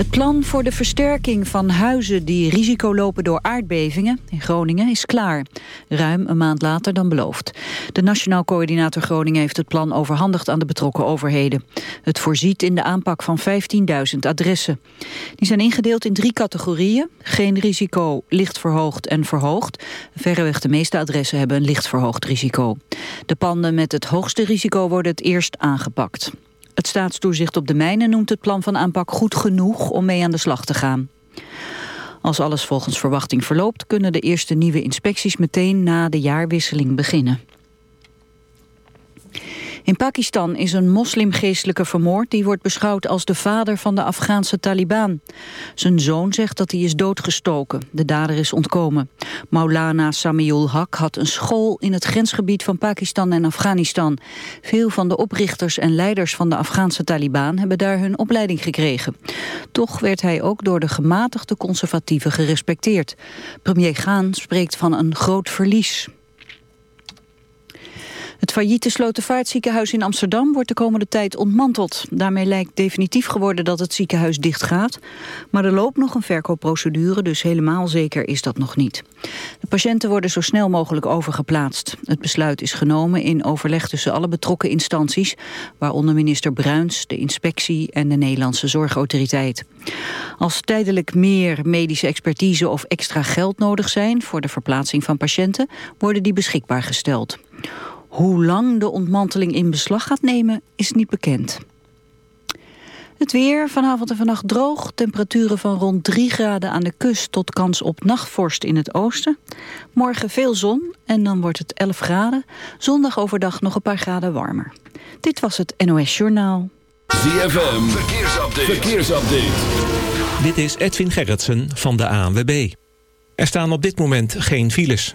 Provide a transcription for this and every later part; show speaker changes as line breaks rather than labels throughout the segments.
Het plan voor de versterking van huizen die risico lopen door aardbevingen in Groningen is klaar. Ruim een maand later dan beloofd. De Nationaal Coördinator Groningen heeft het plan overhandigd aan de betrokken overheden. Het voorziet in de aanpak van 15.000 adressen. Die zijn ingedeeld in drie categorieën. Geen risico, licht verhoogd en verhoogd. Verreweg de meeste adressen hebben een licht verhoogd risico. De panden met het hoogste risico worden het eerst aangepakt. Het staatstoezicht op de mijnen noemt het plan van aanpak goed genoeg om mee aan de slag te gaan. Als alles volgens verwachting verloopt... kunnen de eerste nieuwe inspecties meteen na de jaarwisseling beginnen. In Pakistan is een moslimgeestelijke vermoord... die wordt beschouwd als de vader van de Afghaanse Taliban. Zijn zoon zegt dat hij is doodgestoken. De dader is ontkomen. Maulana Samiul Haq had een school in het grensgebied van Pakistan en Afghanistan. Veel van de oprichters en leiders van de Afghaanse Taliban... hebben daar hun opleiding gekregen. Toch werd hij ook door de gematigde conservatieven gerespecteerd. Premier Gaan spreekt van een groot verlies. Het failliete Slotervaartziekenhuis in Amsterdam wordt de komende tijd ontmanteld. Daarmee lijkt definitief geworden dat het ziekenhuis dichtgaat. Maar er loopt nog een verkoopprocedure, dus helemaal zeker is dat nog niet. De patiënten worden zo snel mogelijk overgeplaatst. Het besluit is genomen in overleg tussen alle betrokken instanties... waaronder minister Bruins, de inspectie en de Nederlandse Zorgautoriteit. Als tijdelijk meer medische expertise of extra geld nodig zijn... voor de verplaatsing van patiënten, worden die beschikbaar gesteld. Hoe lang de ontmanteling in beslag gaat nemen is niet bekend. Het weer, vanavond en vannacht droog. Temperaturen van rond 3 graden aan de kust tot kans op nachtvorst in het oosten. Morgen veel zon en dan wordt het 11 graden. Zondag overdag nog een paar graden warmer. Dit was het NOS Journaal.
ZFM, verkeersupdate. verkeersupdate.
Dit is Edwin Gerritsen van de ANWB. Er staan op dit moment geen files.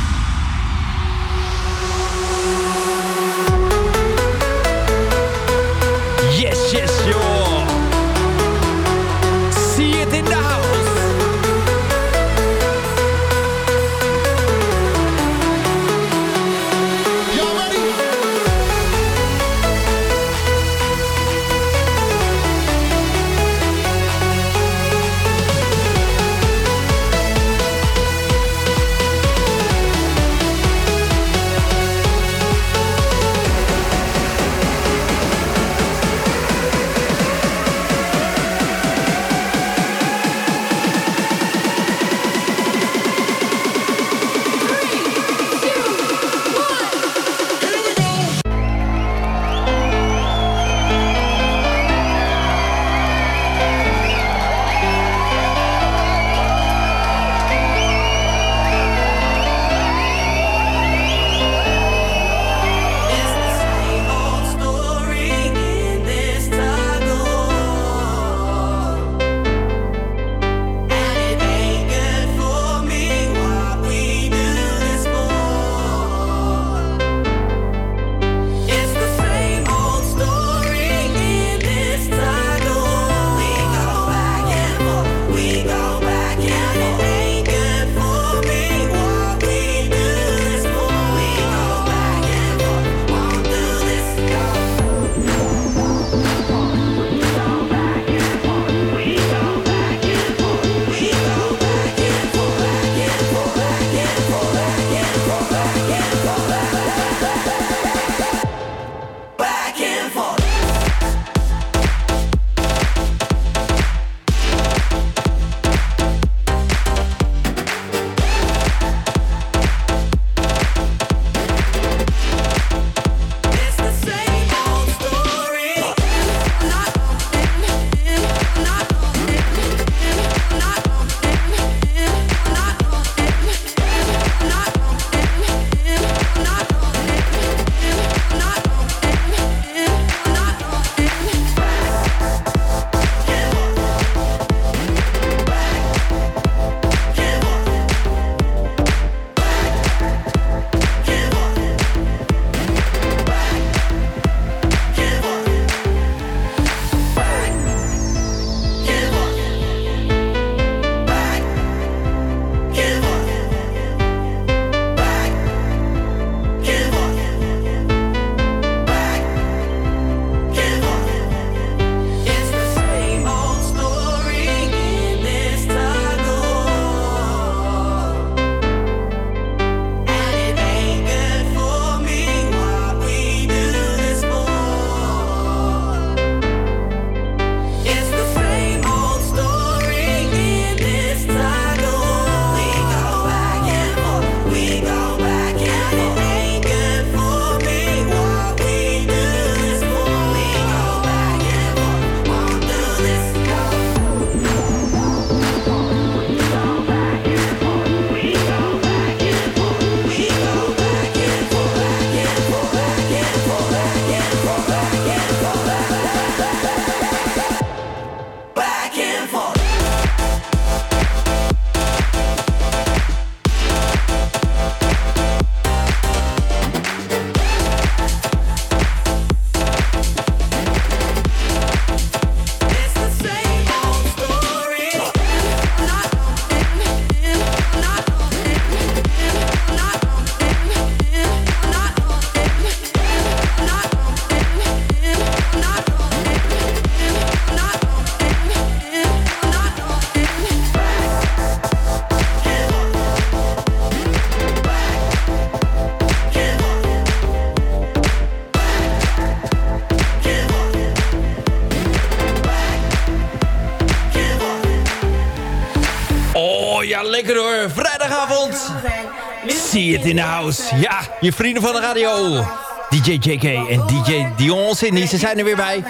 See it in the house. Ja, je vrienden van de radio. DJ JK en DJ Dion Sydney, ze zijn er weer bij.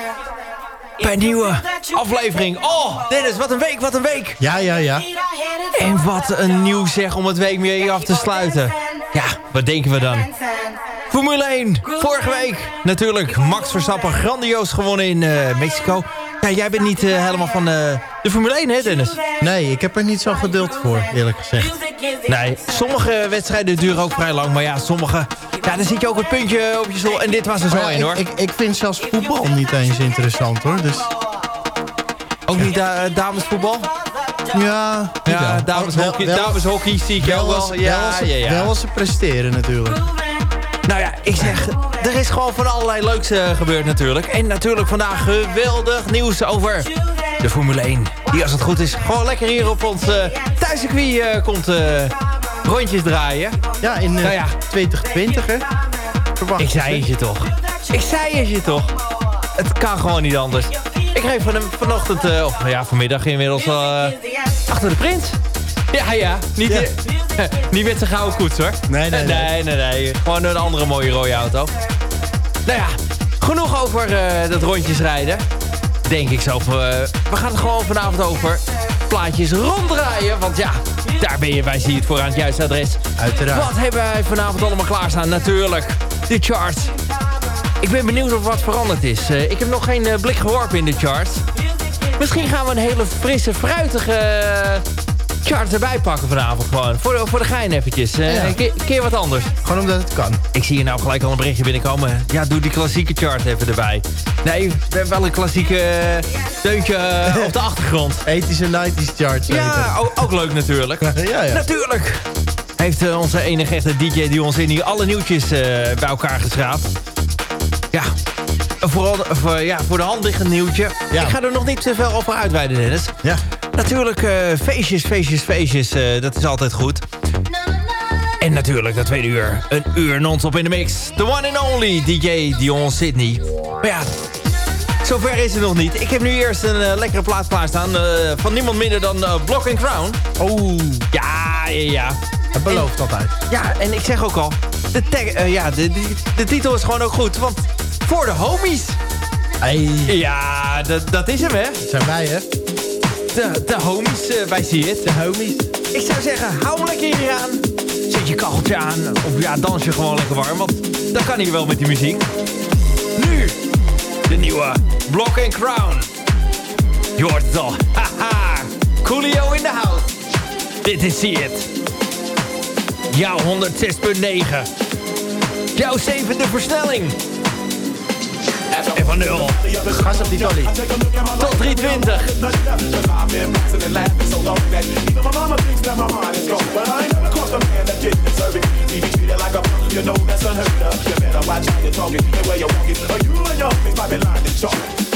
Bij een nieuwe aflevering. Oh, Dennis, wat een week, wat een week.
Ja, ja, ja.
En wat een nieuw zeg om het week weer af te sluiten. Ja, wat denken we dan? Formule 1, vorige week natuurlijk. Max Verstappen grandioos gewonnen in uh, Mexico. Ja, jij bent niet uh, helemaal van uh, de Formule 1, hè Dennis?
Nee, ik heb er niet zo geduld voor, eerlijk gezegd.
Nee, sommige wedstrijden duren ook vrij lang. Maar ja, sommige... Ja, dan zit je ook het puntje op je stoel. En dit was er zo één, hoor.
Ik, ik, ik vind zelfs voetbal niet eens interessant, hoor. Dus...
Ook niet da damesvoetbal?
Ja,
ja dameshockey, dameshockey zie ik jou wel. Ja,
ja, ja. Wel als ze presteren natuurlijk.
Nou ja, ik zeg, er is gewoon van allerlei leuks uh, gebeurd natuurlijk. En natuurlijk vandaag geweldig nieuws over de Formule 1. Die als het goed is gewoon lekker hier op ons uh, thuiscircuit uh, komt rondjes draaien.
Ja, in nou ja. 2020 hè.
Verwacht ik zei het je toch. Ik zei het je toch. Het kan gewoon niet anders. Ik reed van vanochtend, of ja, vanmiddag inmiddels achter de prins. Ja, ja. Niet, ja. niet met zijn gouden koets, hoor.
Nee nee,
nee, nee, nee. Gewoon een andere mooie rode auto. Nou ja, genoeg over dat rondjes rijden. Denk ik zo. Uh, we gaan het gewoon vanavond over plaatjes ronddraaien. Want ja, daar ben je bij Zie het voor aan het juiste adres.
Uiteraard.
Wat hebben wij vanavond allemaal klaarstaan? Natuurlijk, de charts. Ik ben benieuwd of wat veranderd is. Uh, ik heb nog geen blik geworpen in de charts. Misschien gaan we een hele frisse, fruitige chart erbij pakken vanavond gewoon. Voor de, voor de gein eventjes. Uh, een, keer, keer, wat anders.
Gewoon omdat het kan.
Ik zie hier nou gelijk al een berichtje binnenkomen. Ja, doe die klassieke chart even erbij. Nee, we hebben wel een klassieke deuntje uh, op de achtergrond.
80s en 90s chart.
Ja, ook, ook, leuk natuurlijk.
ja, ja.
Natuurlijk. Heeft uh, onze enige echte DJ die ons in hier alle nieuwtjes bij elkaar geschraapt. Ja, vooral voor, ja, voor de hand liggend nieuwtje. Ja. Ik ga er nog niet te veel over uitweiden, Dennis.
Ja.
Natuurlijk uh, feestjes, feestjes, feestjes. Uh, dat is altijd goed. En natuurlijk dat tweede uur. Een uur non-stop in de mix. The one and only DJ Dion Sydney. Maar ja, zover is het nog niet. Ik heb nu eerst een uh, lekkere plaat klaarstaan. van niemand minder dan Block and Crown.
Oh.
Ja, ja, ja.
Het belooft
en,
altijd.
Ja, en ik zeg ook al. De, tag, ja, de, de, de titel is gewoon ook goed. Want voor de homies.
Hey.
Ja, dat, dat is hem, hè? Dat
zijn wij, hè?
De, de homies uh, bij Zie
De homies.
Ik zou zeggen, hou hem lekker hier aan. Zet je kacheltje aan. Of ja, dans je gewoon lekker warm. Want dat kan hier wel met die muziek. Nu, de nieuwe Block and Crown. Je hoort het al. Haha, Coolio in de house. Dit is It. Jouw 106.9. Jouw zevende versnelling. En van 0.
Gas op die dolly.
Tot 320. You know that's unheard of. You better watch how you're talking and where you're walking. Or you and your homies might be.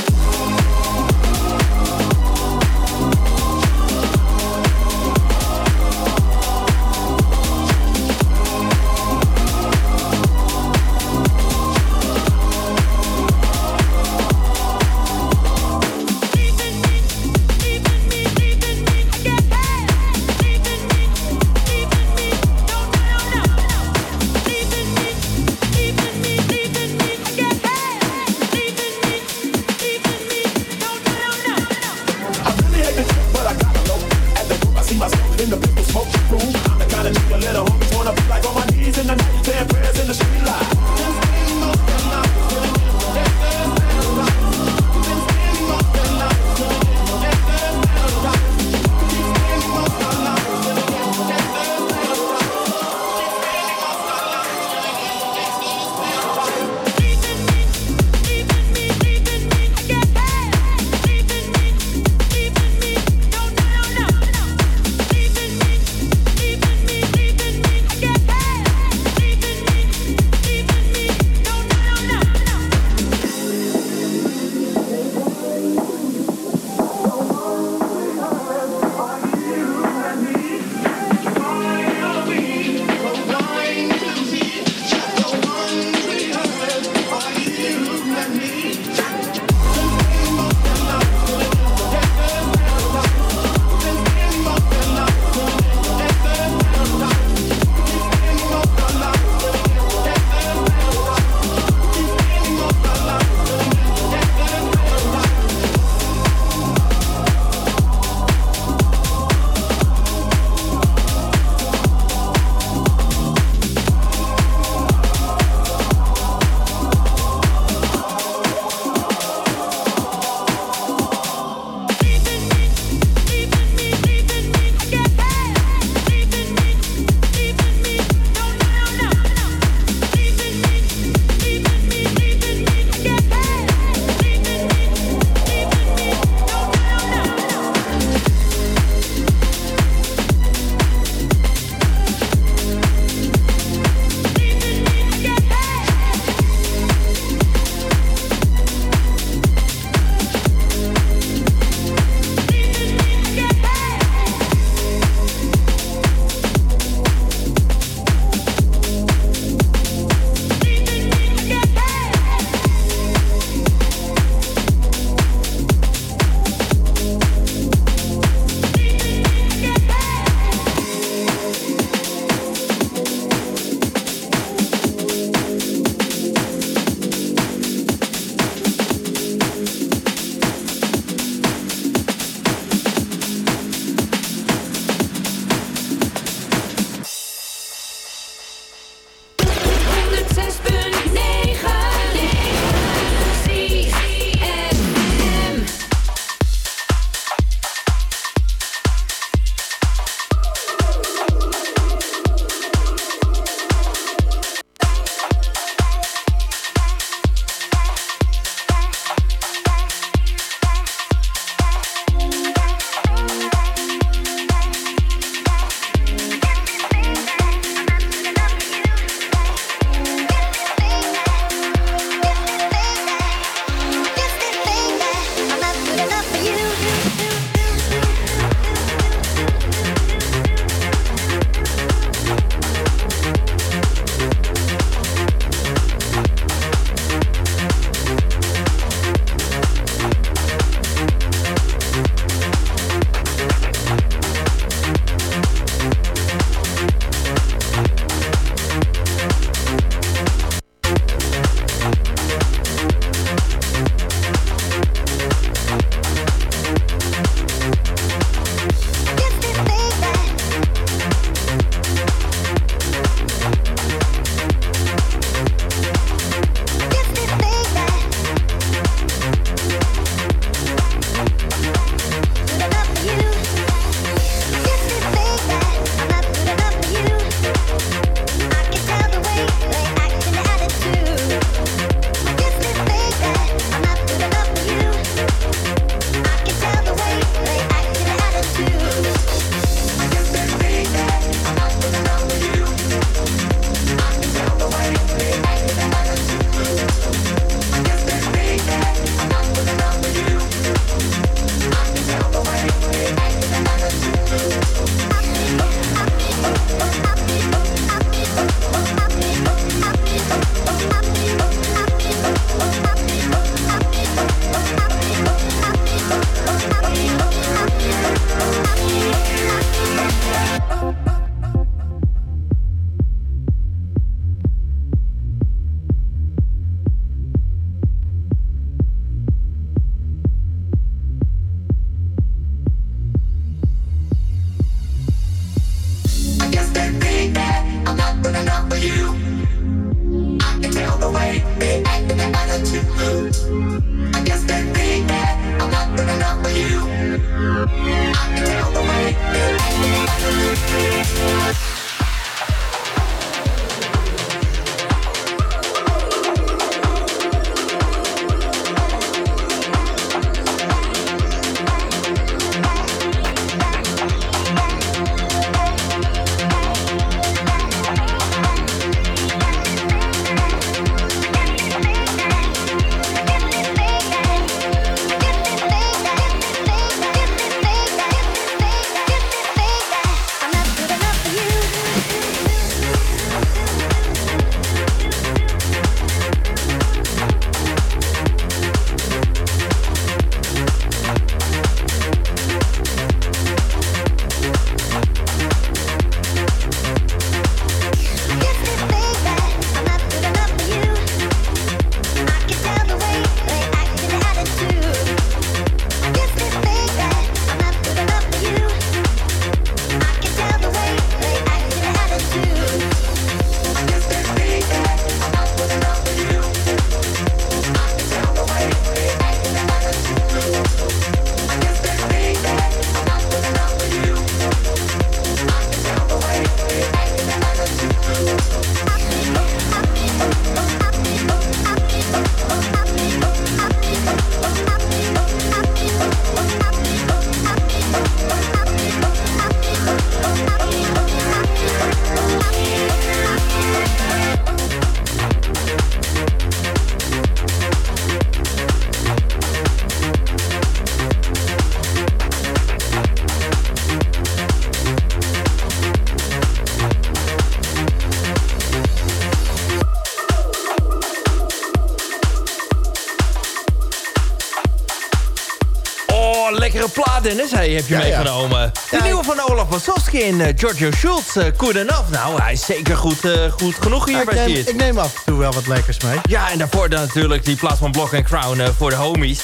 Hey, heb je
Ja, ja.
meegenomen. De
Ja,
nieuwe van Olaf Wasowski en eh, Giorgio Schultz. eh good enough. Nou, hij is zeker goed, eh, goed genoeg hier
ik,
bij
neem, ik neem af en toe wel wat lekkers mee.
Ja, en daarvoor dan natuurlijk die plaats van Block and Crown voor de homies.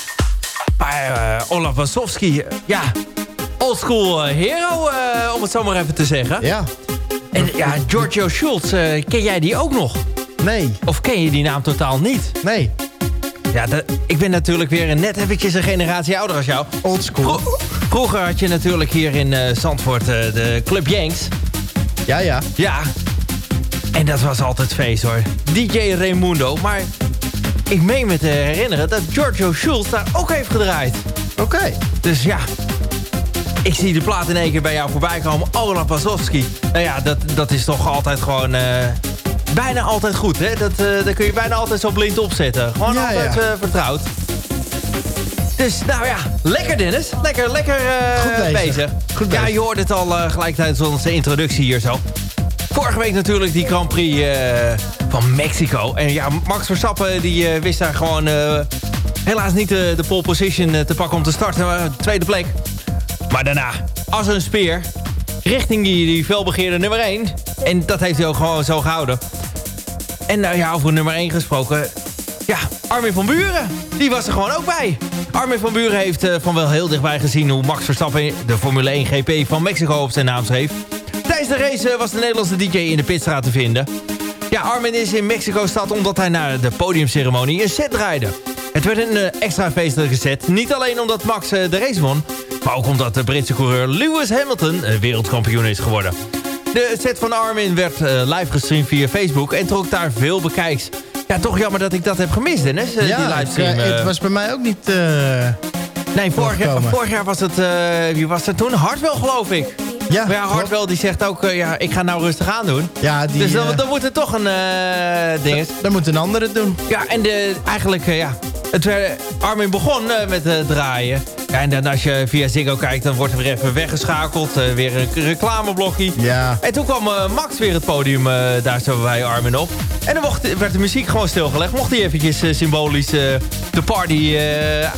Maar eh, Olaf Wasowski, ja, oldschool hero, eh, om het zo maar even te zeggen.
Ja.
En ja, Giorgio Schultz, ken jij die ook nog?
Nee.
Of ken je die naam totaal niet?
Nee.
Ja, dat- ik ben natuurlijk weer net eventjes een generatie ouder als jou.
Oldschool.
Vro- vroeger had je natuurlijk hier in eh, Zandvoort eh, de Club Yanks.
Ja, ja.
Ja, en dat was altijd feest hoor. DJ Raimundo, maar ik meen me te herinneren dat Giorgio Schultz daar ook heeft gedraaid.
Oké.
Dus ja, ik zie de plaat in één keer bij jou voorbij komen. Olaf Wasowski. Nou ja, dat, dat is toch altijd gewoon... eh, bijna altijd goed, hè? Dat, daar kun je bijna altijd zo blind opzetten. Gewoon
Ja,
altijd
ja.
vertrouwd. Dus nou ja, lekker Dennis. Lekker, lekker eh,
Goed bezig. Goed
ja,
bezig.
je hoorde het al eh, gelijk tijdens onze introductie hier zo. Vorige week natuurlijk die Grand Prix eh, van Mexico. En ja, Max Verstappen die wist daar gewoon helaas niet de, de pole position te pakken om te starten. Maar tweede plek. Maar daarna, als een speer, richting die, die felbegeerde nummer 1. En dat heeft hij ook gewoon zo gehouden. En nou ja, over nummer 1 gesproken. Ja, Armin van Buren, die was er gewoon ook bij. Armin van Buren heeft eh, van wel heel dichtbij gezien hoe Max Verstappen de Formule 1 GP van Mexico op zijn naam schreef. Tijdens de race eh, was de Nederlandse DJ in de pitstraat te vinden. Ja, Armin is in Mexico-stad omdat hij naar de podiumceremonie een set draaide. Het werd een eh, extra feestelijke set. Niet alleen omdat Max de race won, maar ook omdat de Britse coureur Lewis Hamilton wereldkampioen is geworden. De set van Armin werd live gestreamd via Facebook en trok daar veel bekijks. Ja, toch jammer dat ik dat heb gemist, Dennis, eh,
ja,
die livestream.
eh,
eh.
het was bij mij ook niet...
nee, vorig jaar, vorig jaar was het, wie was er toen? Hartwell, geloof ik.
ja,
Maar ja. Hartwell die zegt ook, ja, ik ga nou rustig aan doen.
Ja, die,
dus dan, dan moet het toch een eh ding. is.
dan moet een ander het doen.
Ja, en de, eigenlijk, ja, het werd, Armin begon eh, met het draaien. Ja, en dan als je via Ziggo kijkt, dan wordt er weer even weggeschakeld. eh, weer een reclameblokje.
Ja.
En toen kwam eh, Max weer het podium eh, daar zo bij Armin op. En dan mocht, werd de muziek gewoon stilgelegd. Mocht hij eventjes eh, symbolisch eh, de party eh,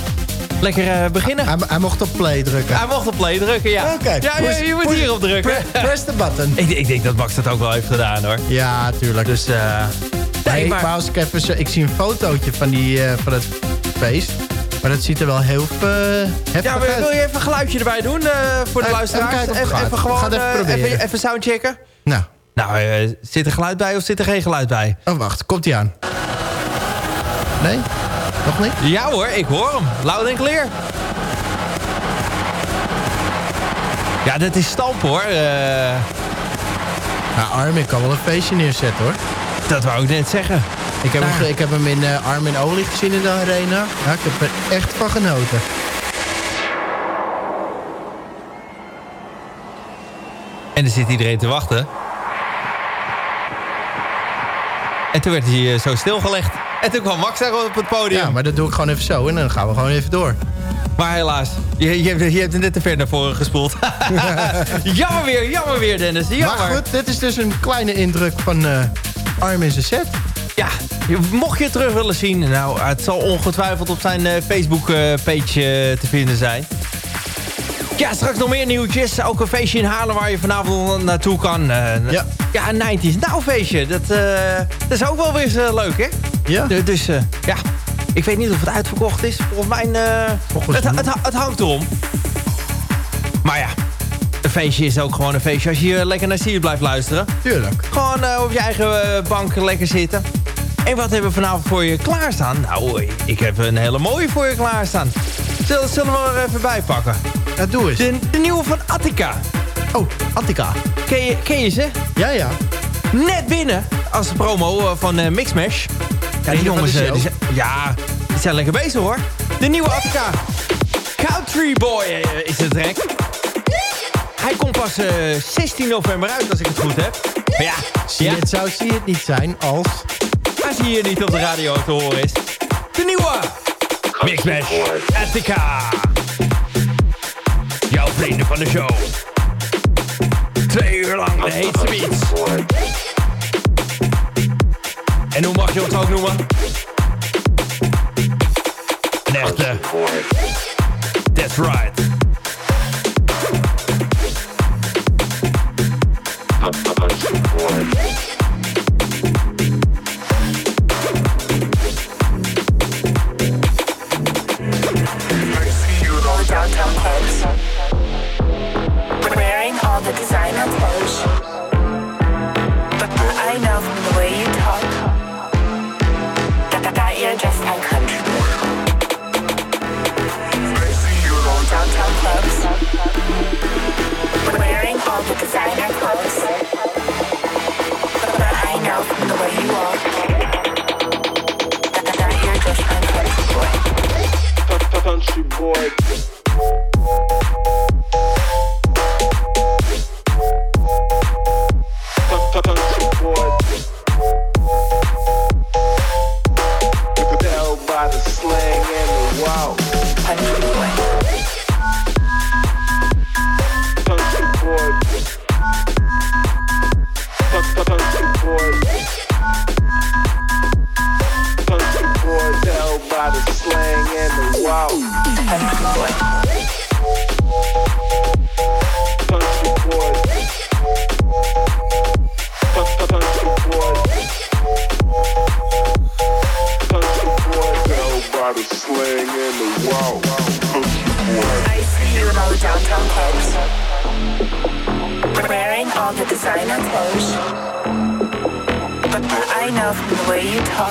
lekker eh, beginnen.
Hij, hij mocht op play drukken.
Hij mocht op play drukken, ja.
Oké,
ja, je,
push-
je moet
push-
hierop drukken.
Pre- press the button.
ik, ik denk dat Max dat ook wel heeft gedaan, hoor.
Ja, tuurlijk.
Dus, eh nee, maar...
maar als ik even ik zie een fotootje van, die, eh, van het feest. Maar dat ziet er wel heel eh, heftig
Ja, wil,
uit.
wil je even een geluidje erbij doen eh, voor de luisteraars?
even
even gewoon
even proberen.
even, even soundchecken.
Nou,
Nou, zit er geluid bij of zit er geen geluid bij?
oh wacht, komt hij aan? Nee? Nog niet?
Ja hoor, ik hoor hem. Loud en clear. Ja, dat is stamp hoor.
Nou, Armin kan wel een feestje neerzetten hoor.
Dat wou ik net zeggen.
Ik heb, hem,
Nou.
ge- ik heb hem in eh, Armin Olie gezien in de arena. Ja, ik heb er echt van genoten.
En er zit iedereen te wachten. En toen werd hij eh, zo stilgelegd. En toen kwam Max daar op het podium.
Ja, maar dat doe ik gewoon even zo en dan gaan we gewoon even door.
Maar helaas, je, je, hebt, je hebt er net te ver naar voren gespoeld. jammer weer, jammer weer Dennis. Jammer.
Maar goed, dit is dus een kleine indruk van eh Armin zijn set.
Ja, mocht je het terug willen zien... Nou, het zal ongetwijfeld op zijn eh, Facebook-page te vinden zijn. Ja, straks nog meer nieuwtjes. Ook een feestje in Haarlem waar je vanavond naartoe kan. Eh,
Ja.
Ja, een 90s nou feestje. Dat, eh, dat is ook wel weer eens eh, leuk, hè?
Ja.
Du- Dus eh, ja, ik weet niet of het uitverkocht is. Volgens mij, eh,
Volgens
het, het, het hangt erom. Maar ja, een feestje is ook gewoon een feestje als je hier lekker naar Sier blijft luisteren.
Tuurlijk.
Gewoon eh, op je eigen eh, bank lekker zitten. En wat hebben we vanavond voor je klaarstaan? Nou, ik heb een hele mooie voor je klaarstaan. Zullen, zullen we er even bij pakken?
Ja, doe eens.
De, de nieuwe van Attica.
Oh, Attica.
Ken je, ken je ze?
Ja, ja.
net binnen als promo eh, van eh, Mixmash. Ja, die jongens,
de
die zijn, ja, die zijn lekker bezig hoor. De nieuwe Attica. Country Boy is de track. Hij komt pas eh, 16 november uit als ik het goed heb. Maar ja,
Zie
ja
Het zou zie het niet zijn als...
als hij hier niet op de radio te horen is. De nieuwe Mixmash Attica. Jouw vrienden van de show. Twee uur lang de heetste beats. En hoe mag je ons ook noemen? Een echte. That's right.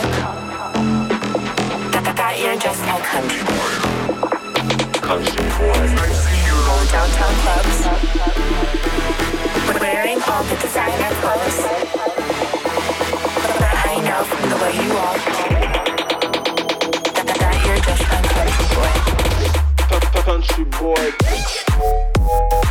You talk that you're just like country. Country boy.
You
downtown clubs. Wearing all the designer clothes. I know from the way you walk that you're just like country boy.
Country boy.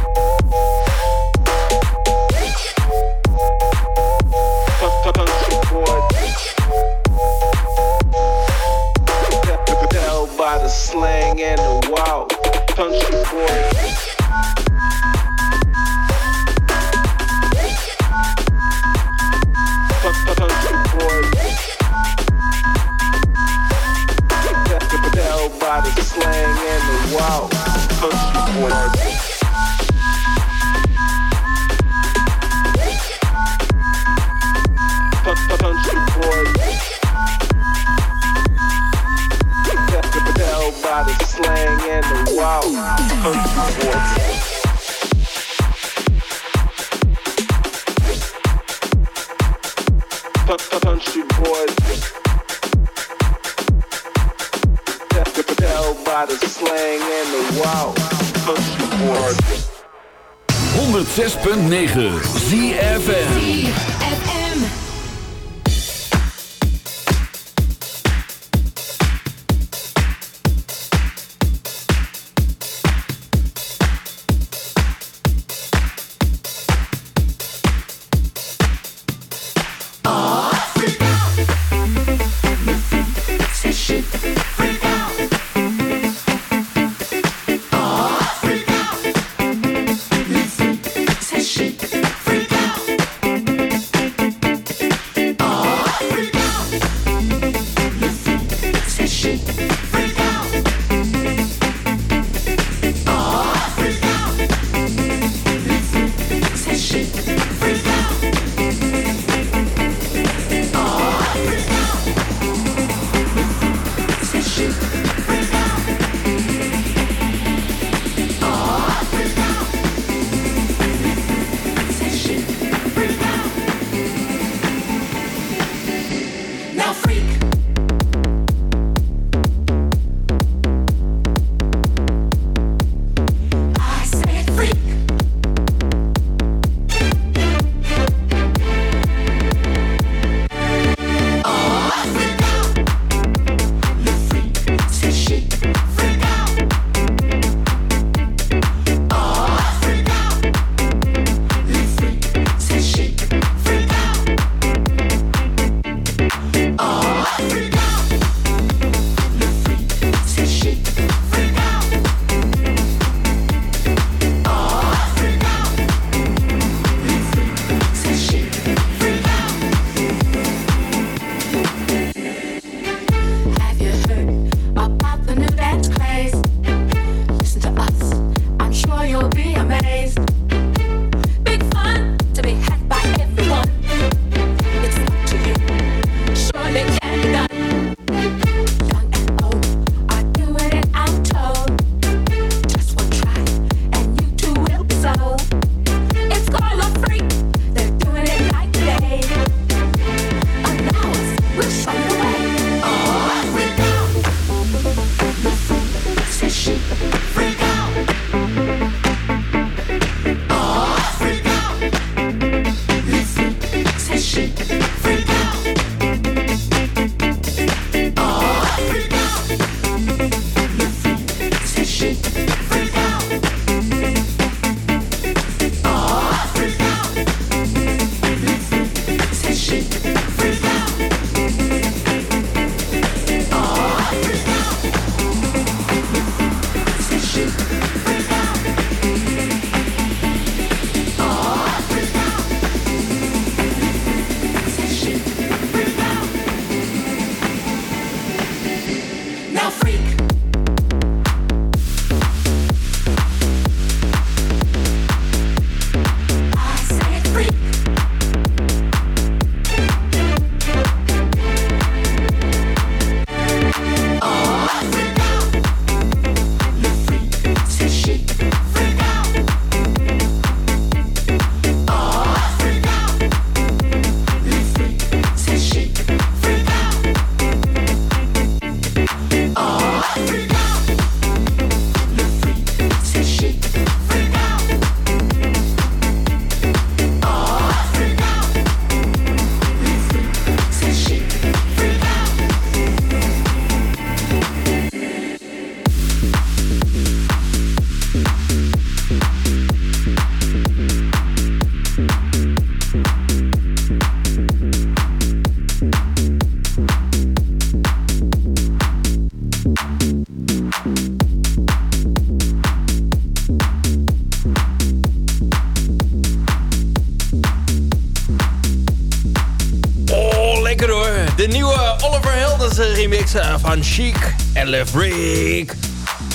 Freak.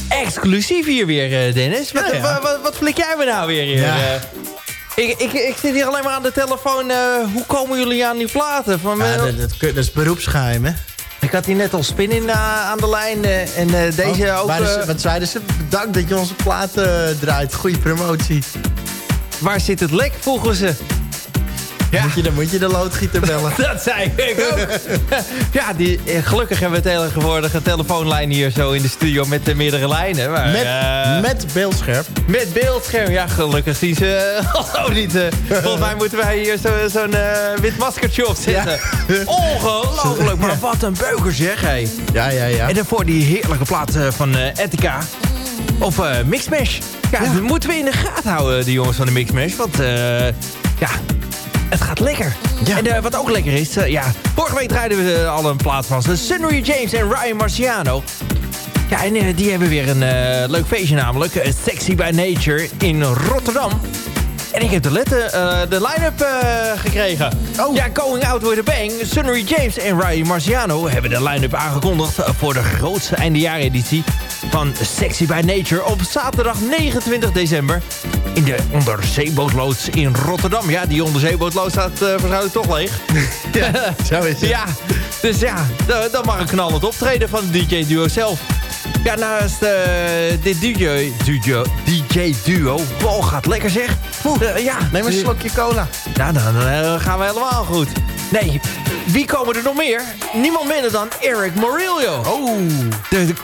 Exclusief hier weer, eh, Dennis. Wat,
ja,
eh, wat, wat flik jij me nou weer hier? Eh? Ik, ik, ik, zit hier alleen maar aan de telefoon. Hoe komen jullie aan die platen? Van,
ja, dat, dat, is beroepsgeheim.
Ik had hier net al spin in aan de lijn. En deze
oh,
ook...
Ze, wat zeiden ze? Bedankt dat je onze platen draait. Goeie promotie.
Waar zit het lek volgens ze?
Je, dan moet je de loodgieter bellen.
dat zei ik ook. ja, die, eh, gelukkig hebben we tegenwoordig een telefoonlijn hier zo in de studio met de meerdere lijnen. Maar,
met,
uh,
met beeldscherm.
Met beeldscherm, ja gelukkig zien ze oh, niet. Volgens mij moeten wij hier zo'n zo wit maskertje op zitten. Ja. Ongelooflijk, maar wat een beuker zeg hé.
Ja, ja, ja.
En voor die heerlijke plaat van Etika. Of Mixmash. Ja, ja, dat moeten we in de gaten houden, die jongens van de Mixmash. Want ja, het gaat lekker. En eh, wat ook lekker is, eh, ja, vorige week draaiden we eh, al een plaats van Sunny Sunry James en Ryan Marciano. Ja, en die hebben weer een leuk feestje namelijk. Sexy by Nature in Rotterdam. En ik heb de, letter, de line-up gekregen.
Oh.
Ja, Going Out With A Bang, Sunry James en Ryan Marciano... hebben de line-up aangekondigd voor de grootste eindejaareditie van Sexy by Nature op zaterdag 29 december in de onderzeebootloods in Rotterdam. Ja, die onderzeebootloods staat uh, toch leeg.
Ja, zo is het.
Ja, dus ja, dan mag een knallend optreden van de DJ Duo zelf. Ja, naast eh, uh, dit DJ, DJ, DJ Duo. Wow, gaat lekker zeg. Uh, ja,
neem een
dus-
slokje cola.
Ja, dan gaan we helemaal goed. Nee, wie komen er nog meer? Niemand minder dan Eric Morillo.
Oh.
De, de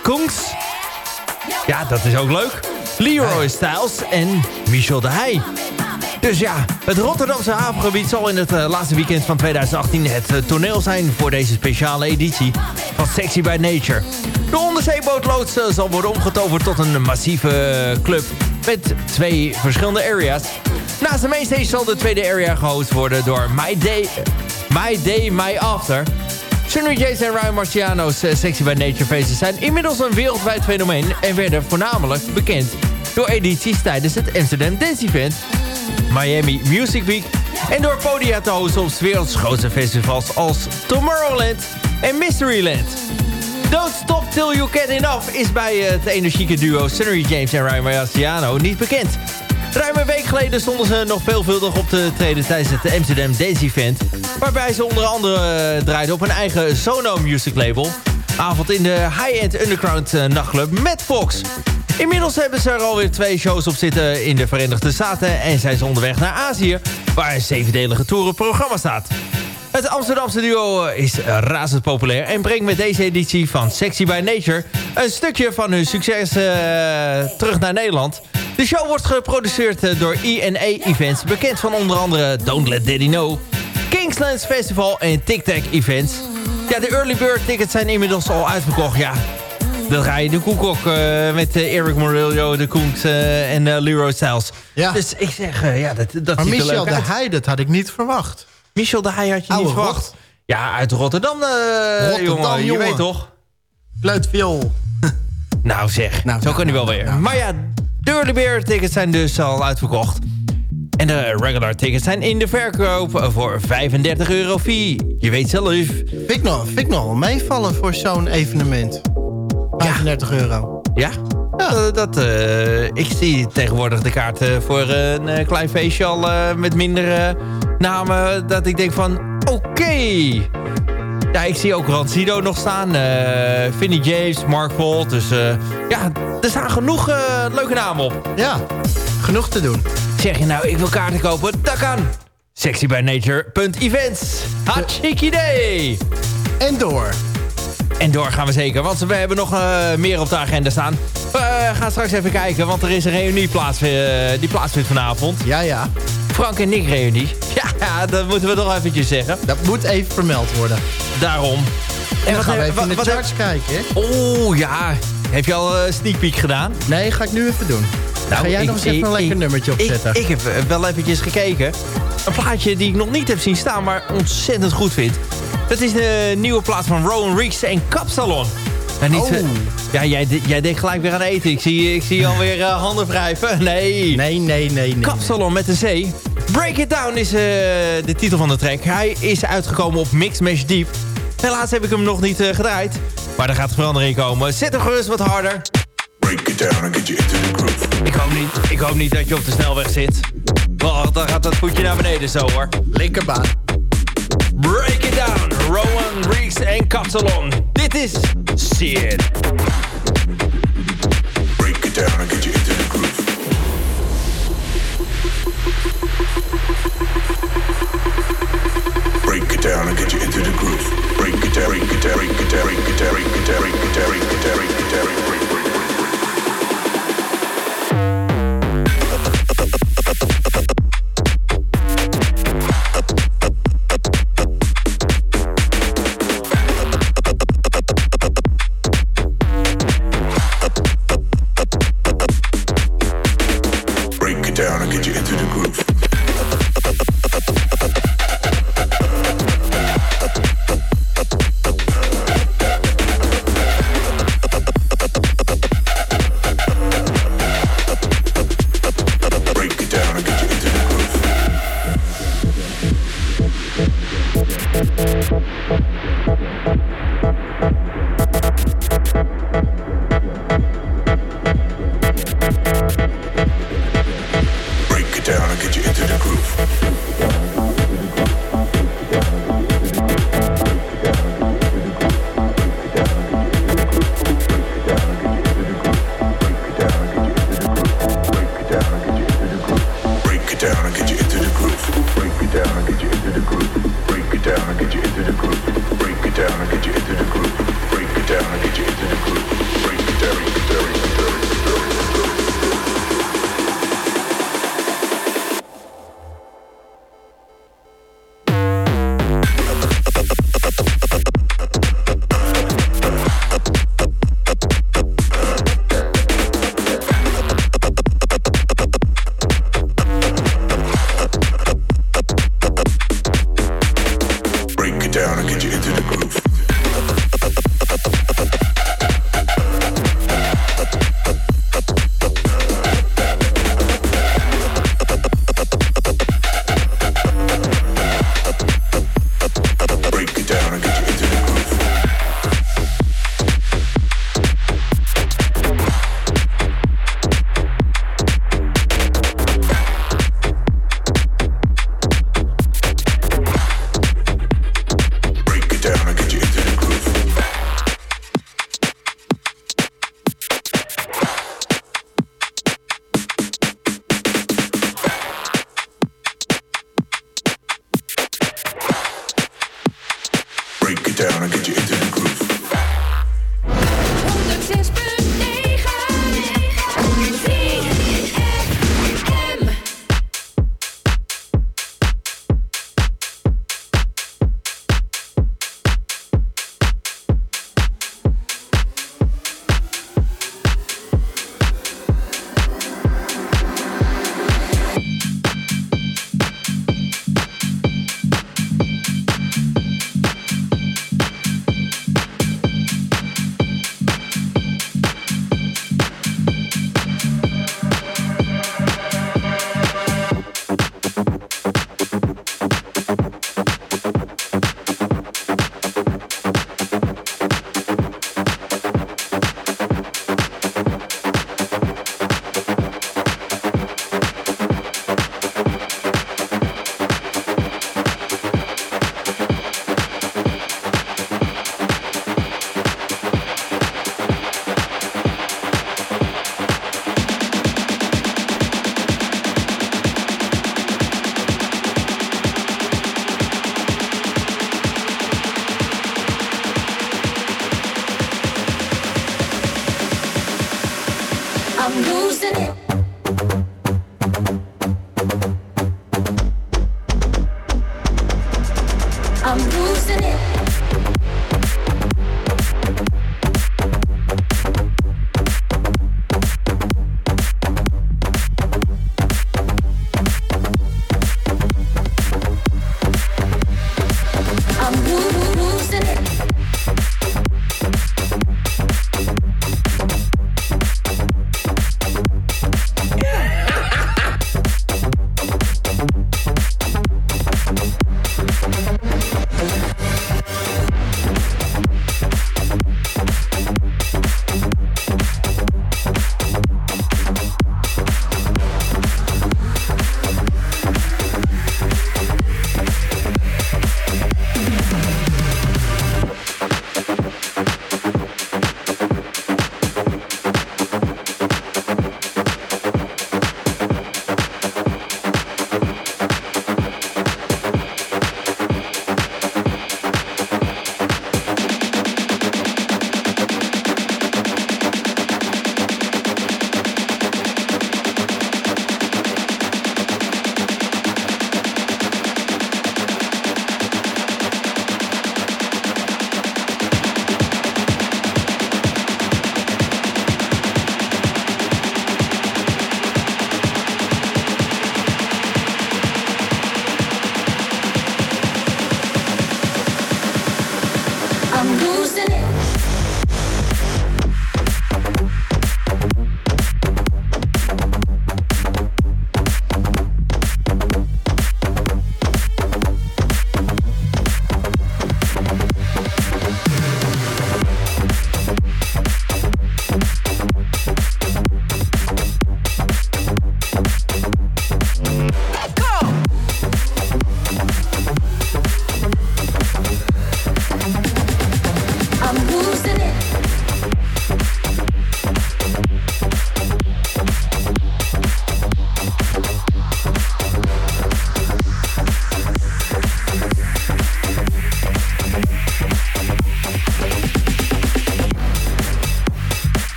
ja, dat is ook leuk. Leroy Styles en Michel de Heij. Dus ja, het Rotterdamse havengebied zal in het eh, laatste weekend van 2018 het eh, toneel zijn voor deze speciale editie van Sexy by Nature. De onderzeebootloods eh, zal worden omgetoverd tot een massieve club met twee verschillende areas. Naast de mainstage zal de tweede area gehost worden door My Day, My Day, My After. Sunny James en Ryan Marciano's eh, Sexy by Nature Faces zijn inmiddels een wereldwijd fenomeen... en werden voornamelijk bekend door edities tijdens het Amsterdam Dance Event... Miami Music Week en door podia te hosten op werelds grootste festivals als Tomorrowland en Mysteryland. Don't Stop Till You Get Enough is bij eh, het energieke duo Sunny James en Ryan Marciano niet bekend. Ruim een week geleden stonden ze nog veelvuldig op de treden tijdens het Amsterdam Dance Event. Waarbij ze onder andere eh, draaiden op hun eigen Sono Music Label. Avond in de high-end underground eh, nachtclub met Fox. Inmiddels hebben ze er alweer twee shows op zitten in de Verenigde Staten... en zijn ze onderweg naar Azië, waar een zevendelige toerenprogramma staat. Het Amsterdamse duo eh, is eh, razend populair... en brengt met deze editie van Sexy by Nature... een stukje van hun succes eh, terug naar Nederland. De show wordt geproduceerd door INA Events... bekend van onder andere Don't Let Daddy Know... Kingslands Festival en Tic Tac Events. Ja, de early bird tickets zijn inmiddels al uitverkocht, ja. Dan ga je de koekok uh, met Eric Morillo, de Koenks en Leroy Styles.
Ja.
Dus ik zeg, ja, dat, dat
maar
ziet
de Heij, dat had ik niet verwacht.
Michel de Heij had je niet verwacht. Ja, uit Rotterdam, uh,
Rotterdam
jongen, Je weet toch?
Fluitviool.
nou zeg,
nou,
zo
nou,
kan hij wel
nou,
weer.
Nou,
maar ja, de Bear beer tickets zijn dus al uitverkocht. En de regular tickets zijn in de verkoop voor 35 euro fee. Je weet zelf.
Vind nog, vind nog meevallen voor zo'n evenement. 35 euro.
Ja? Ja. Eh, dat, eh, ik zie tegenwoordig de kaarten voor een eh, klein feestje al met minder namen. Dat ik denk van, oké. Ja, ik zie ook Rancido nog staan. Uh, James, Mark Vol Dus uh, ja, er staan genoeg leuke namen op.
Ja, genoeg te doen.
Zeg je nou, ik wil kaarten kopen? Dat kan. Sexybynature.events. Hartstikke idee.
En door.
En door gaan we zeker, want we hebben nog eh, meer op de agenda staan. We eh, gaan straks even kijken, want er is een reunie plaats, eh, die plaatsvindt vanavond.
Ja, ja.
Frank en Nick reunie. Ja, ja, dat moeten we toch eventjes zeggen.
Dat moet even vermeld worden.
Daarom.
En, en dan wat gaan we even in de charts kijken.
Oeh, Oh ja, heb je al een sneak peek gedaan?
Nee, ga ik nu even doen. Nou, Ga jij nog eens even een lekker
ik,
nummertje opzetten?
Ik, heb eh, wel eventjes gekeken. Een plaatje die ik nog niet heb zien staan, maar ontzettend goed vind. Dat is de nieuwe plaat van Rowan Reeks en Kapsalon. En niet,
oh.
Eh, ja, jij, jij denkt gelijk weer aan eten. Ik zie, ik zie alweer handen wrijven. Nee.
Nee, nee, nee. nee
Kapsalon met de C. Break It Down is de titel van de track. Hij is uitgekomen op Mix Mesh Deep. Helaas heb ik hem nog niet eh, gedraaid. Maar er gaat verandering komen. Zet hem gerust wat harder.
Break it down and get you into the groove.
Ik hoop niet, ik hoop niet dat je op de snelweg zit. Oh, dan gaat dat voetje naar beneden zo hoor.
Linkerbaan.
Break it down. Rowan, Reeks en Catalon. Dit is Seer.
Break it down and get you into the groove. Break it down and get you into the groove.
daring, daring, daring, daring, daring, daring,
daring, daring, daring, daring.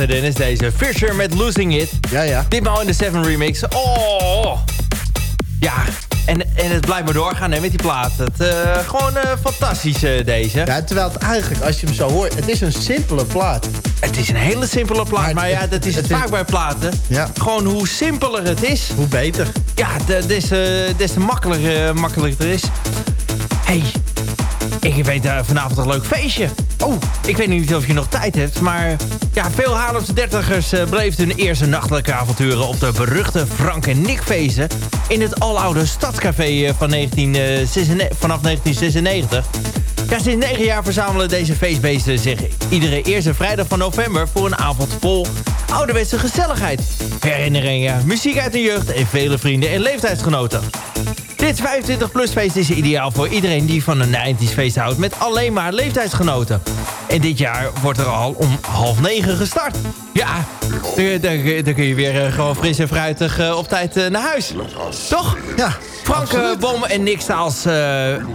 Hè, Dennis. Deze Fisher met Losing It.
Ja, ja.
Ditmaal in de 7 remix. Oh! Ja, en, en het blijft maar doorgaan hè, met die plaat. Het, eh, gewoon eh, fantastisch eh, deze.
Ja, terwijl het eigenlijk, als je hem zo hoort, het is een simpele plaat.
Het is een hele simpele plaat, maar,
Maar
ja, dat is het,
het is-
vaak bij platen.
Ja.
Gewoon hoe simpeler het is,
Hoe beter.
ja, de- des, te- des te makkelijker, makkelijker het is. hey, ik weet vanavond een leuk feestje. Oh, ik weet niet of je nog tijd hebt, maar... Ja, veel Haarlemse dertigers eh, beleefden hun eerste nachtelijke avonturen... op de beruchte Frank en Nick feesten... in het aloude Stadscafé eh, van 1996, vanaf 1996. Ja, sinds negen jaar verzamelen deze feestbeesten zich iedere eerste vrijdag van november... voor een avond vol ouderwetse gezelligheid. Herinneringen, muziek uit de jeugd en vele vrienden en leeftijdsgenoten. Dit 25-plus feest is ideaal voor iedereen die van een 90s feest houdt... met alleen maar leeftijdsgenoten. En dit jaar wordt er al om half negen gestart. Ja, dan, dan- kun je weer eh, gewoon fris en fruitig eh, op tijd eh, naar huis. Toch?
Ja,
Frank Boom en Nick Staals,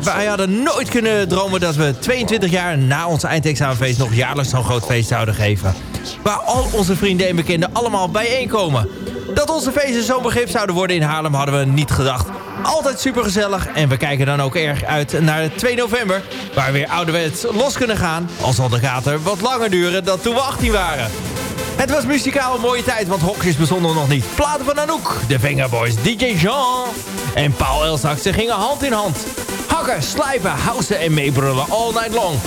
wij hadden nooit kunnen dromen dat we 22 jaar na ons eindexamenfeest nog jaarlijks zo'n groot feest zouden geven. Waar al onze vrienden en bekenden allemaal bijeenkomen. Dat onze feesten zo'n begrip zouden worden in Haarlem hadden we niet gedacht. Altijd supergezellig en we kijken dan ook erg uit naar 2 november... waar we weer ouderwets los kunnen gaan, al zal de kater wat langer duren dan toen we 18 waren. Het was muzikaal een mooie tijd, want hokjes bestonden nog niet. Platen van Anouk, de Fingerboys, DJ Jean en Paul ze gingen hand in hand. Hakken, slijpen, housen en meebrullen all night long.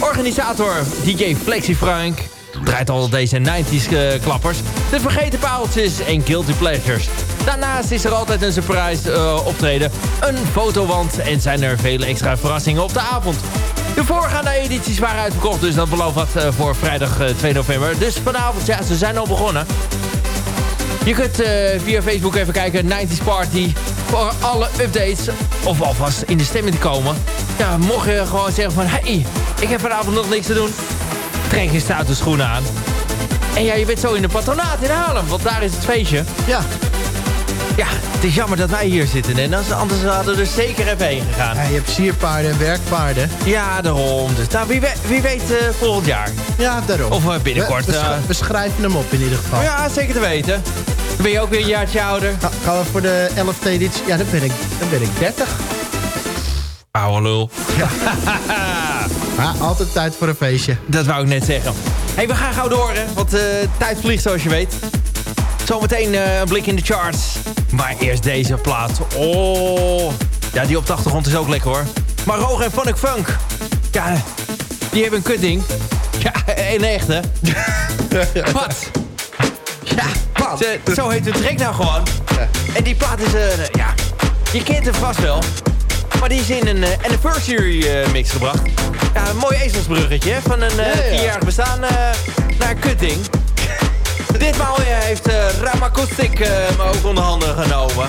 Organisator DJ Flexi Frank draait al deze 90s eh, klappers, de vergeten paaltjes en guilty pleasures. Daarnaast is er altijd een surprise eh, optreden, een fotowand en zijn er vele extra verrassingen op de avond. De voorgaande edities waren uitverkocht, dus dat belooft wat eh, voor vrijdag eh, 2 november. Dus vanavond, ja, ze zijn al begonnen. Je kunt via Facebook even kijken, 90s Party, voor alle updates. Of alvast in de stemming te komen. Ja, mocht je gewoon zeggen van, hey, ik heb vanavond nog niks te doen. Trek je stoute schoenen aan. En ja, je bent zo in de patronaat in Haarlem, want daar is het feestje.
ja.
Ja, het is jammer dat wij hier zitten. En anders anders hadden we er zeker even heen gegaan.
ja je hebt sierpaarden en werkpaarden.
Ja, daarom. Dus nou, wie, weet, wie weet eh, volgend jaar.
Ja, daarom.
Of eh, binnenkort.
We, we,
eh,
we schrijven hem op in ieder geval.
ja, zeker te weten. Dan ben je ook weer een jaartje ouder.
Ga- gaan we voor de 11e editie? Ja, dan ben ik, dan ben ik 30.
Oude lul.
Maar altijd tijd voor een feestje.
Dat wou ik net zeggen. hey, we gaan gauw door, hè. Want eh tijd vliegt, zoals je weet. Zometeen eh, een blik in de charts. Maar eerst deze plaat. Oh. Ja, die op de achtergrond is ook lekker, hoor. Maar Roog en Phonic Funk. Ja, die hebben een kutding. Ja, een echte. Wat? Ja, wat? zo heet de track nou gewoon. En die plaat is, eh, ja, je kent hem vast wel. Maar die is in een anniversary mix gebracht. Ja, een mooi ezelsbruggetje van een eh
Ja, ja.
vierjarig bestaan eh, naar een kutting. Ditmaal eh, heeft eh me ook onder handen genomen.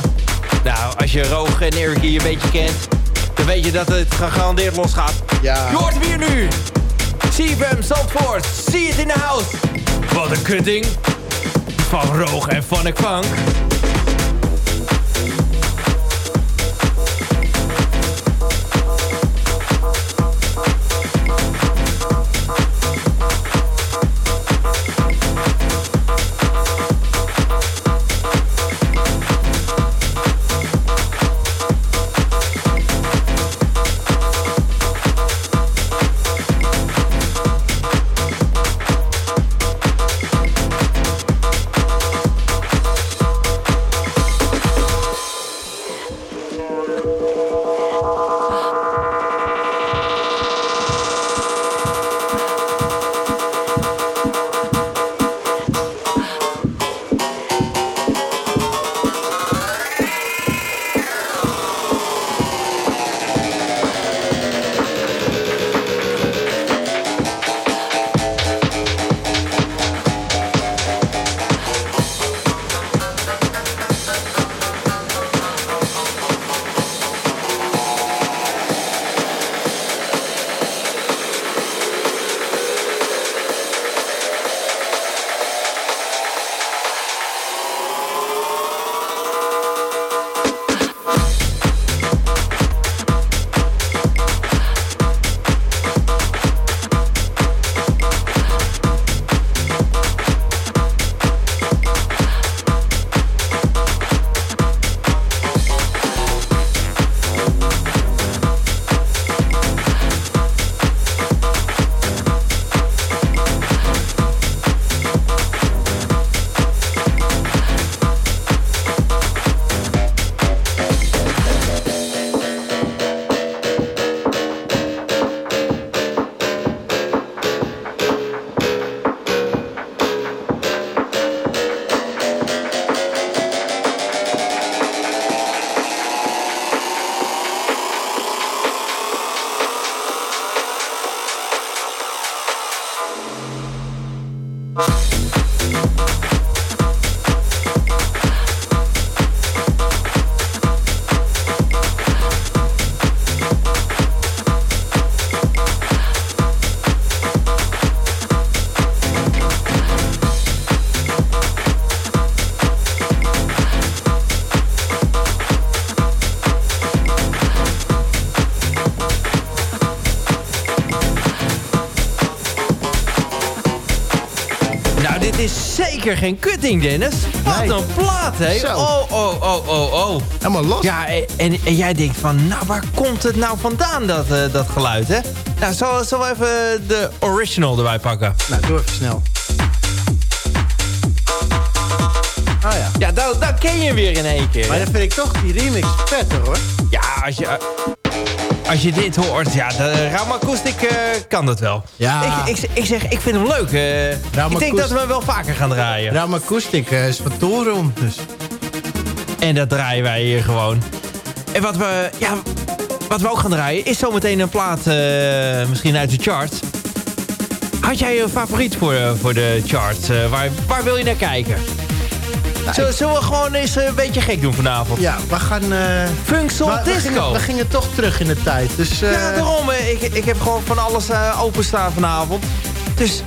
Nou, als je Roog en Eric hier een beetje kent... dan weet je dat het gegarandeerd losgaat.
Ja.
Je hoort hem hier nu. CFM Zandvoort, see it in the house. Wat een kutting. Van Roog en Phonic Funk. Keer geen kutting, Dennis. Wat
Nee.
een plaat, hè?
Zo.
Oh, oh, oh, oh, oh.
Helemaal los.
Ja, en, en jij denkt van, nou, waar komt het nou vandaan, dat, eh, dat geluid, hè? Nou, zal, zal we even de original erbij pakken?
Nou, doe even snel. Oh ja.
Ja, dan, dan ken je weer in één keer.
Maar dan vind ik toch die remix vetter hoor.
Ja, als je, als je dit hoort, ja, de Raum Acoustic eh, kan dat wel.
Ja.
Ik, ik, ik zeg, ik vind hem leuk. eh. ik denk dat we hem wel vaker gaan draaien.
Ram Acoustic eh, is van Toolroom. Dus.
En dat draaien wij hier gewoon. En wat we, ja, wat we ook gaan draaien is zometeen een plaat misschien uit de charts. Had jij een favoriet voor, voor de charts? Waar, waar wil je naar kijken? Zullen, zullen we gewoon eens eh, een beetje gek doen vanavond?
Ja, we gaan... eh,
Funk Soul
we, we
Disco.
gingen, we gingen toch terug in de tijd. Dus, eh,
Ja, daarom. Ik, ik heb gewoon van alles openstaan vanavond. Dus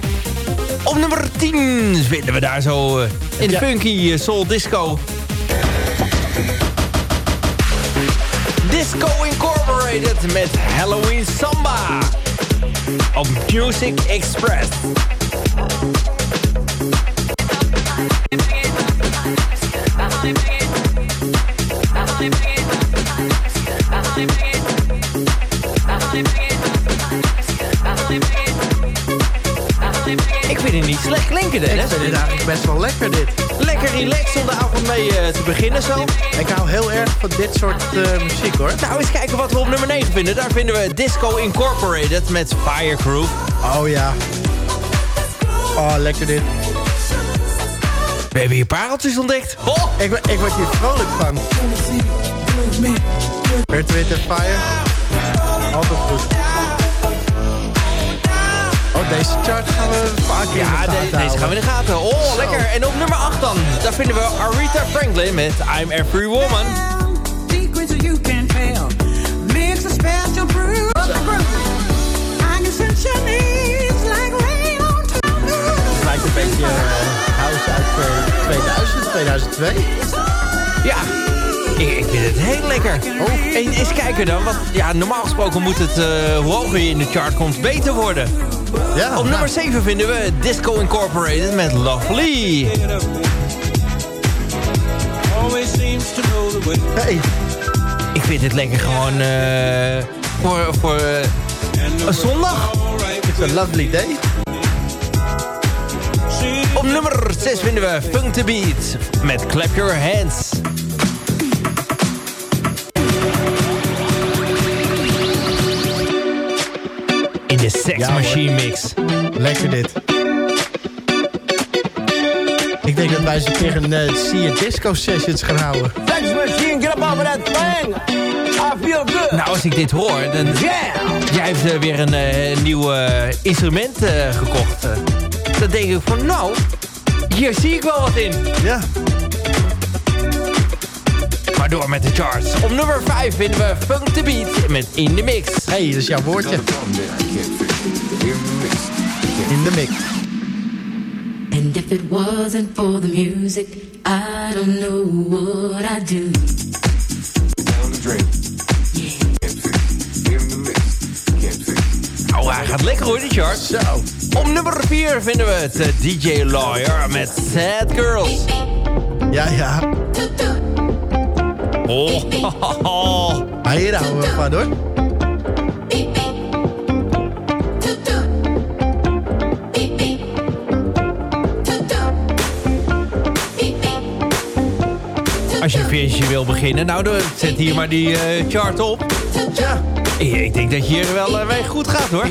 op nummer 10 vinden we daar zo eh, in de funky soul disco. Disco Incorporated met Halloween Samba. Op Music Express. Slecht klinken,
ik
Dennis.
vind het eigenlijk best wel lekker dit.
Lekker relaxed om de avond mee eh, te beginnen zo.
Ik hou heel erg van dit soort eh, muziek hoor.
Nou, eens kijken wat we op nummer 9 vinden. Daar vinden we Disco Incorporated met Firecrew.
Oh ja. Oh, lekker dit.
We hebben hier pareltjes ontdekt. Oh,
Ik, word- ik word hier vrolijk van. Earth, Wind Fire. Altijd goed. Oh, deze chart gaan we
ja,
de
de-
gaten
deze
houden.
gaan we in de gaten. Oh,
Zo.
lekker. En op nummer 8 dan. Daar vinden we Aretha Franklin met I'm Every Woman.
lijkt een beetje eh, house uit eh, 2000, 2002.
Ja, ik, ik vind het heel lekker. Oh, en eens kijken dan. Want ja, normaal gesproken moet het, eh, hoe hoger je in de chart komt, beter worden.
Ja,
Op
nou,
nummer 7 vinden we Disco Incorporated met Lovely.
Hey,
Ik vind het lekker gewoon eh, voor, voor eh, een zondag.
it's a lovely day.
Op nummer 6 vinden we Funk the Beat met Clap Your Hands. In de Sex
Ja, hoor.
Machine mix.
Lekker dit. Ik denk dat wij eens een keer een uh, See Disco Sessions gaan houden.
Sex machine, get up off of that thing. I feel good.
Nou, als ik dit hoor, dan...
Yeah.
Jij hebt eh, weer een eh, nieuw eh, instrument eh, gekocht. dan denk ik van, nou, hier zie ik wel wat in.
Ja.
Maar door met de charts. Op nummer 5 vinden we Funk the Beat met In The Mix.
hey, dat is jouw woordje. In de mix.
And if it wasn't for the music, I don't know what I'd do.
Nou, hij gaat lekker hoor, die chart.
Zo.
Op nummer 4 vinden we het eh, DJ Lawyer met Sad Girls.
Ja, ja.
Oh,
Maar hier houden we van hoor.
Als je een feestje wil beginnen, nou, dan zet hier maar die eh, chart op.
Ja.
Ik, ik denk dat je hier wel mee goed gaat, hoor.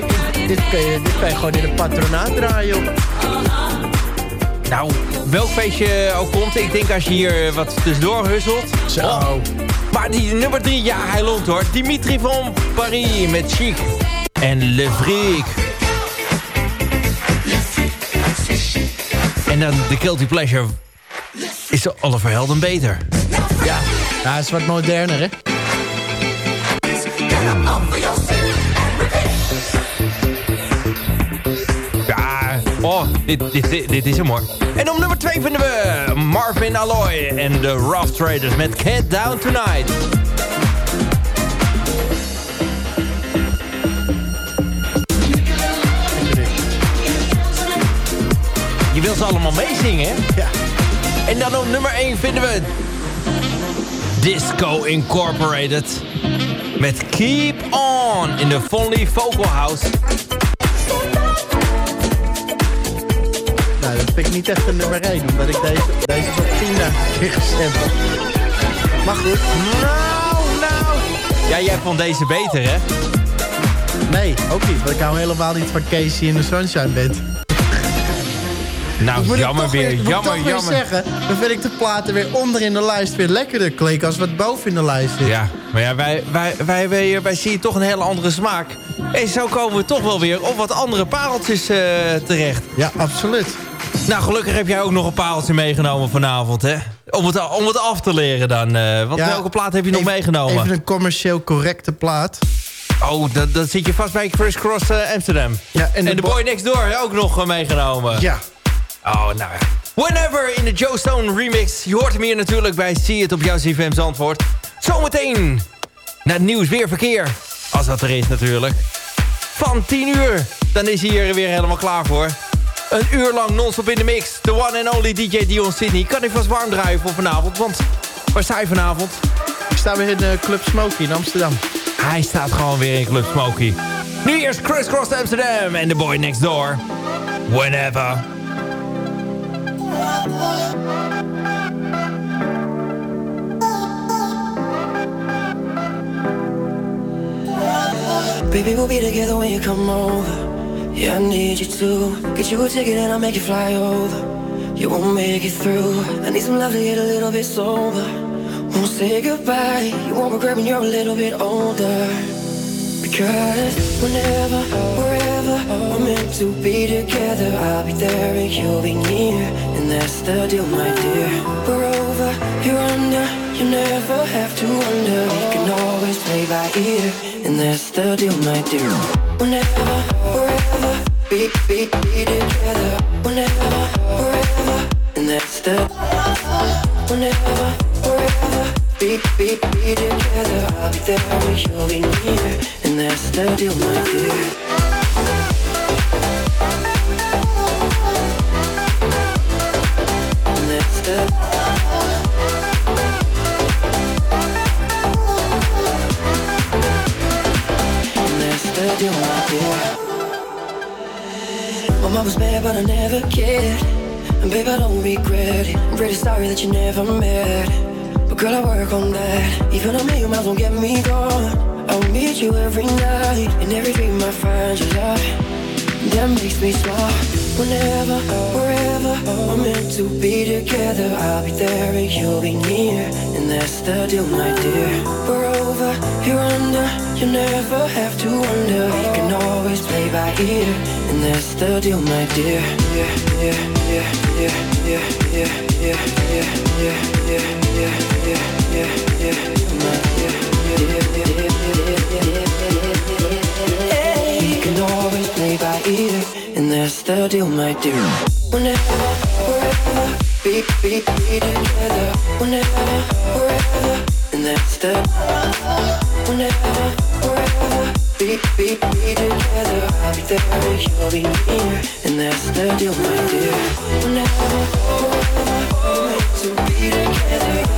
Dit kan, je, dit kan je gewoon in de patronaat draaien. Op.
Nou, welk feestje ook komt, ik denk als je hier eh, wat tussendoor husselt.
Zo.
Maar die nummer 3, ja, hij loopt hoor. Dimitri van Paris met Chic en Le Freak. En dan de Guilty Pleasure is Oliver Helden beter.
Ja. Het is wat moderner hè.
Ja, oh, dit, dit, dit, dit is hem hoor. En op nummer 2 vinden we Marvin Alloy en de Rough Traders met Get Down Tonight. Je wil inmiddels allemaal meezingen. hè?
Ja.
En dan op nummer 1 vinden we... Disco Incorporated. Met Keep On in de Vonley Vocal House.
Nou, dat vind ik niet echt een nummer 1, omdat ik deze, deze van Tina keer gestemd heb. Maar goed.
Nou, nou. Ja, jij vond deze beter, hè?
Nee, ook niet, want ik hou helemaal niet van Casey in the Sunshine Band.
Nou, jammer weer, jammer,
weer
jammer.
zeggen, dan vind ik de platen weer onder in de lijst weer lekkerder klinken als wat boven in de lijst zit.
Ja, maar ja, wij, wij, wij, wij, wij zien toch een hele andere smaak. En zo komen we toch wel weer op wat andere pareltjes eh, terecht.
Ja, absoluut.
Nou, gelukkig heb jij ook nog een pareltje meegenomen vanavond, hè? Om het, om het af te leren dan. eh want
Ja,
welke plaat heb je nog
even-
meegenomen?
Even een commercieel correcte plaat.
Oh, dan zit je vast bij Chris Cross eh, Amsterdam.
Ja,
En,
de
de
bo-
Boy Next Door ook nog meegenomen.
Ja,
Oh, nou ja. Whenever in de Joe Stone remix. Je hoort hem hier natuurlijk bij See It op jouw CFM Zandvoort. Zometeen naar het nieuws weer verkeer. Als dat er is natuurlijk. Van 10 uur. Dan is hij hier weer helemaal klaar voor. Een uur lang non-stop in de mix. The one and only DJ Dion Sydney. Kan ik vast warm draaien voor vanavond. Want waar sta je vanavond?
ik sta weer in de Club Smoky in Amsterdam.
Hij staat gewoon weer in Club Smoky. Nu eerst Chris Cross Amsterdam en The Boy Next Door. Whenever.
Baby, we'll be together when you come over. Yeah, I need you to get you a ticket and I'll make you fly over. You won't make it through. I need some love to get a little bit sober. Won't say goodbye. You won't regret when you're a little bit older. Because whenever, wherever we're meant to be together, I'll be there and you'll be near. And that's the deal, my dear. We're over, you're under. You never have to wonder. We can always play by ear. And that's the deal, my dear. Whenever, wherever, be, be, be together. Whenever, wherever, and that's the. Whenever, wherever, be, be, be together. I'll be there when you'll be near. And that's the deal, my dear. Mom was mad, but I never cared. And babe, I don't regret it. I'm pretty sorry that you never met. Girl, I work on that. Even a million miles won't get me gone. I'll meet you every night. In every dream, I find your love. That makes me smile. Whenever, wherever we're meant to be together, I'll be there and you'll be near. And that's the deal, my dear. We're over, you're under. You never have to wonder. We can always play by ear. And that's the deal, my dear. Yeah, yeah, yeah, yeah, yeah, yeah, yeah, yeah, yeah, yeah, and forever that's the deal, my dear. Wherever,